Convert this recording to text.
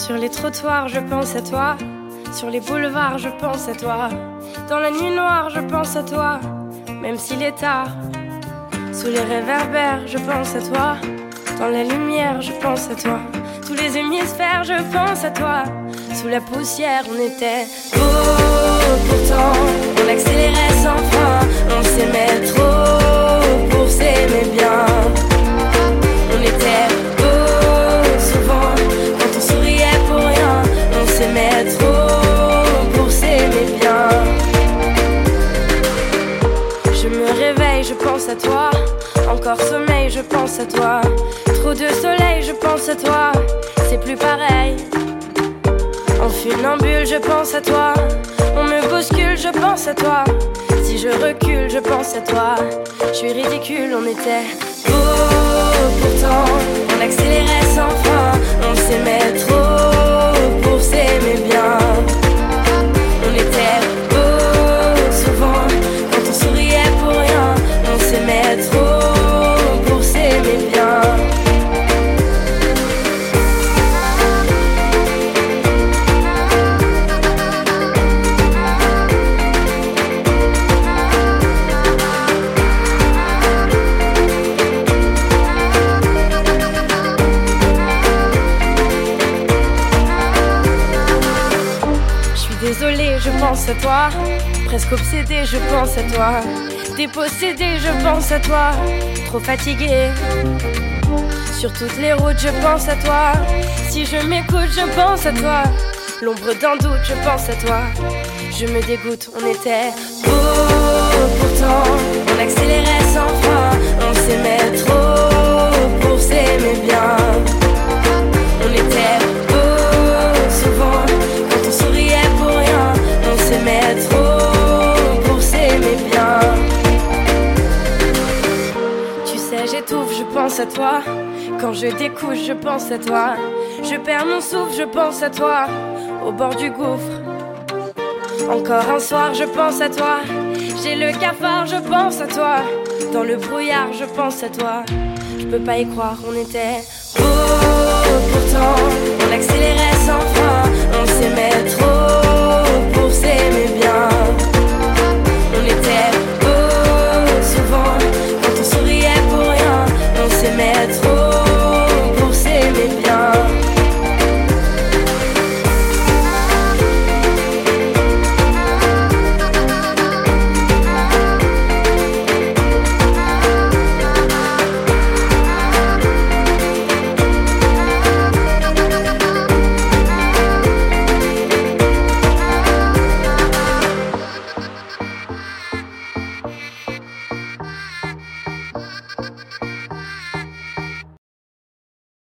Sur les trottoirs, je pense à toi. Sur les boulevards, je pense à toi. Dans la nuit noire, je pense à toi. Même s'il est tard. Sous les réverbères, je pense à toi. Dans la lumière, je pense à toi. Tous les hémisphères, je pense à toi. Sous la poussière, on était beau pourtant. On accélérait sans frein. Pense à toi. Encore sommeil, je pense à toi. Trop de soleil, je pense à toi. C'est plus pareil. En funambule, je pense à toi. On me bouscule, je pense à toi. Si je recule, je pense à toi. Je suis ridicule, on était beau pourtant. On accélérait sans frein. On s'aimait Désolée, je pense à toi. Presque obsédée, je pense à toi. Dépossédée, je pense à toi. Trop fatiguée. Sur toutes les routes, je pense à toi. Si je m'écoute, je pense à toi. L'ombre d'un doute, je pense à toi. Je me dégoûte, on était beau pourtant. On accélérait sans j'étouffe, je pense à toi. Quand je découche, je pense à toi. Je perds mon souffle, je pense à toi. Au bord du gouffre. Encore un soir, je pense à toi. J'ai le cafard, je pense à toi. Dans le brouillard, je pense à toi. Je peux pas y croire, on était beau